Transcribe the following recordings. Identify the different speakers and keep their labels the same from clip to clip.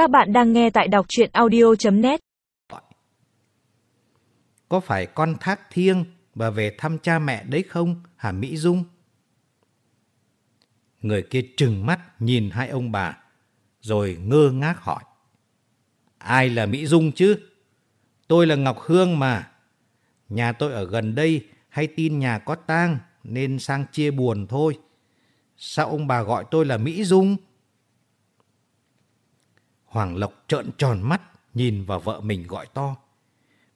Speaker 1: Các bạn đang nghe tại đọc chuyện audio.net
Speaker 2: Có phải con thác thiêng và về thăm cha mẹ đấy không, hả Mỹ Dung? Người kia trừng mắt nhìn hai ông bà, rồi ngơ ngác hỏi. Ai là Mỹ Dung chứ? Tôi là Ngọc Hương mà. Nhà tôi ở gần đây, hay tin nhà có tang nên sang chia buồn thôi. Sao ông bà gọi tôi là Mỹ Dung? Hoàng Lộc trợn tròn mắt, nhìn vào vợ mình gọi to.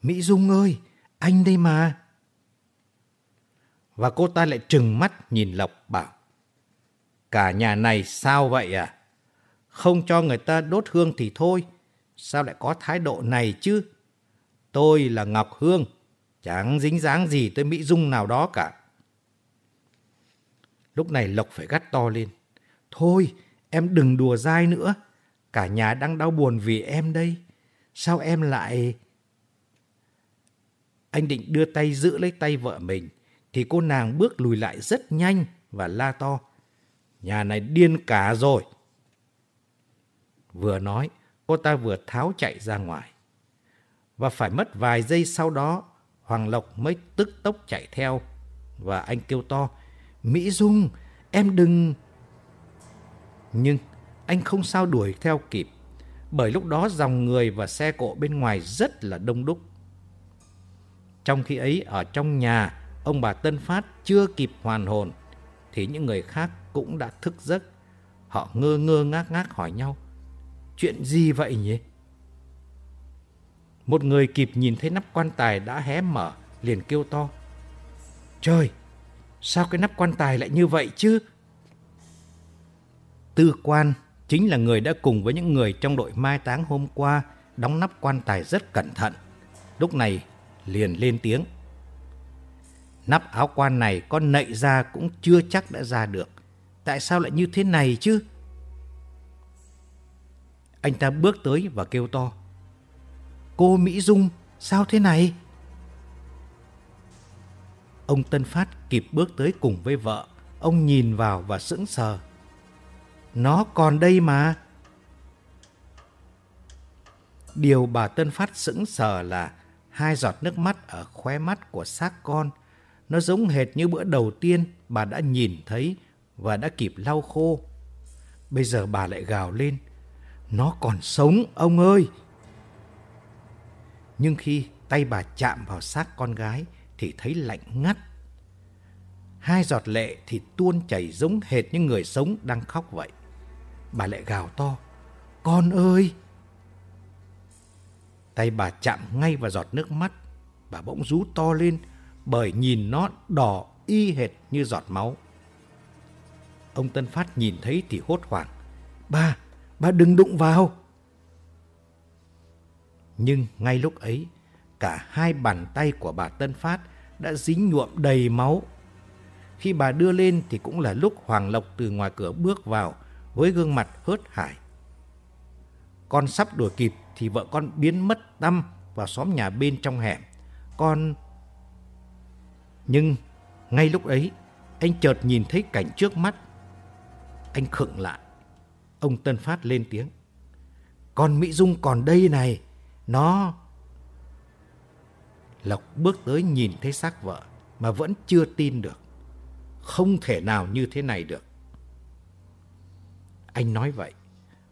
Speaker 2: Mỹ Dung ơi, anh đây mà. Và cô ta lại trừng mắt nhìn Lộc bảo. Cả nhà này sao vậy à? Không cho người ta đốt hương thì thôi. Sao lại có thái độ này chứ? Tôi là Ngọc Hương, chẳng dính dáng gì tới Mỹ Dung nào đó cả. Lúc này Lộc phải gắt to lên. Thôi, em đừng đùa dai nữa. Cả nhà đang đau buồn vì em đây. Sao em lại... Anh định đưa tay giữ lấy tay vợ mình, thì cô nàng bước lùi lại rất nhanh và la to. Nhà này điên cả rồi. Vừa nói, cô ta vừa tháo chạy ra ngoài. Và phải mất vài giây sau đó, Hoàng Lộc mới tức tốc chạy theo. Và anh kêu to, Mỹ Dung, em đừng... Nhưng anh không sao đuổi theo kịp, bởi lúc đó dòng người và xe cộ bên ngoài rất là đông đúc. Trong khi ấy, ở trong nhà, ông bà Tân Phát chưa kịp hoàn hồn, thì những người khác cũng đã thức giấc. Họ ngơ ngơ ngác ngác hỏi nhau, chuyện gì vậy nhỉ? Một người kịp nhìn thấy nắp quan tài đã hé mở, liền kêu to. Trời, sao cái nắp quan tài lại như vậy chứ? Tư quan chính là người đã cùng với những người trong đội mai táng hôm qua đóng nắp quan tài rất cẩn thận. Lúc này liền lên tiếng. Nắp áo quan này con nậy ra cũng chưa chắc đã ra được. Tại sao lại như thế này chứ? Anh ta bước tới và kêu to. Cô Mỹ Dung, sao thế này? Ông Tân Phát kịp bước tới cùng với vợ. Ông nhìn vào và sững sờ. Nó còn đây mà. Điều bà Tân Phát sững sờ là hai giọt nước mắt ở khóe mắt của xác con. Nó giống hệt như bữa đầu tiên bà đã nhìn thấy và đã kịp lau khô. Bây giờ bà lại gào lên. Nó còn sống, ông ơi! Nhưng khi tay bà chạm vào xác con gái thì thấy lạnh ngắt. Hai giọt lệ thì tuôn chảy giống hệt như người sống đang khóc vậy. Bà lại gào to. Con ơi! Tay bà chạm ngay vào giọt nước mắt. Bà bỗng rú to lên bởi nhìn nó đỏ y hệt như giọt máu. Ông Tân Phát nhìn thấy thì hốt hoảng. Ba, ba đừng đụng vào. Nhưng ngay lúc ấy, cả hai bàn tay của bà Tân Phát đã dính nhuộm đầy máu. Khi bà đưa lên thì cũng là lúc Hoàng Lộc từ ngoài cửa bước vào với gương mặt hớt hải. Con sắp đuổi kịp thì vợ con biến mất tâm vào xóm nhà bên trong hẻm. Con... Nhưng ngay lúc ấy, anh chợt nhìn thấy cảnh trước mắt. Anh khựng lại. Ông Tân Phát lên tiếng. Con Mỹ Dung còn đây này. Nó... Lộc bước tới nhìn thấy xác vợ mà vẫn chưa tin được. Không thể nào như thế này được. Anh nói vậy,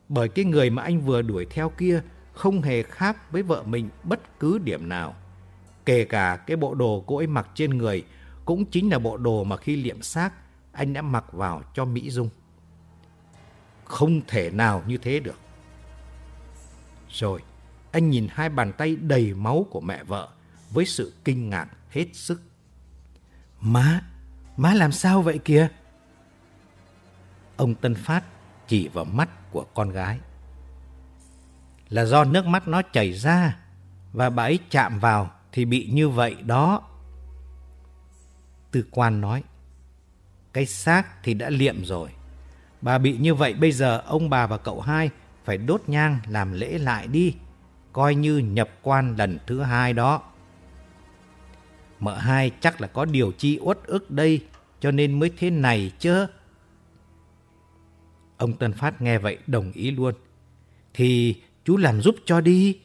Speaker 2: bởi cái người mà anh vừa đuổi theo kia không hề khác với vợ mình bất cứ điểm nào. Kể cả cái bộ đồ cô ấy mặc trên người cũng chính là bộ đồ mà khi liệm xác anh đã mặc vào cho Mỹ Dung. Không thể nào như thế được. Rồi, anh nhìn hai bàn tay đầy máu của mẹ vợ với sự kinh ngạc hết sức. Má, má làm sao vậy kìa? Ông Tân Phát chỉ vào mắt của con gái. Là do nước mắt nó chảy ra và bà ấy chạm vào thì bị như vậy đó. Tư quan nói, cái xác thì đã liệm rồi. Bà bị như vậy bây giờ ông bà và cậu hai phải đốt nhang làm lễ lại đi, coi như nhập quan lần thứ hai đó. Mợ hai chắc là có điều chi uất ức đây cho nên mới thế này chứ. Ông Tân Phát nghe vậy đồng ý luôn. thì chú làm giúp cho đi.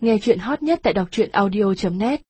Speaker 3: Nghe chuyện hot nhất tại đọc truyện audio.net